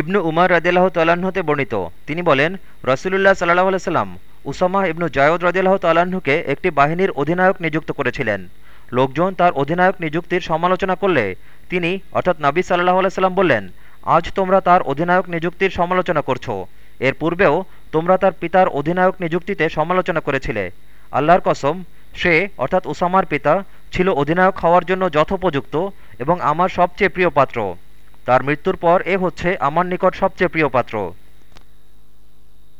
ইবনু উমার রদিল্লাহ তাল্লাহ্নতে বর্ণিত। তিনি বলেন, রসুলুল্লাহ সাল্লাহ আলাইসাল্লাম উসামাহ ইবনু জায়দ রদিল্লাহ তাল্লাহ্নকে একটি বাহিনীর অধিনায়ক নিযুক্ত করেছিলেন। লোকজন তার অধিনায়ক নিযুক্তির সমালোচনা করলে তিনি, অর্থাৎ নাবী সাল্লাহ আলাইসাল্লাম বললেন, আজ তোমরা তার অধিনায়ক নিযুক্তির সমালোচনা করছ। এর পূর্বেও তোমরা তার পিতার অধিনায়ক নিযুক্তিতে সমালোচনা করেছিলে। আল্লাহর কসম, সে, অর্থাৎ উসামার পিতা, ছিল অধিনায়ক হওয়ার জন্য যথোপযুক্ত এবং আমার সবচেয়ে প্রিয় পাত্র। তার মৃত্যুর পর এ হচ্ছে আমার নিকট সবচেয়ে প্রিয় পাত্র।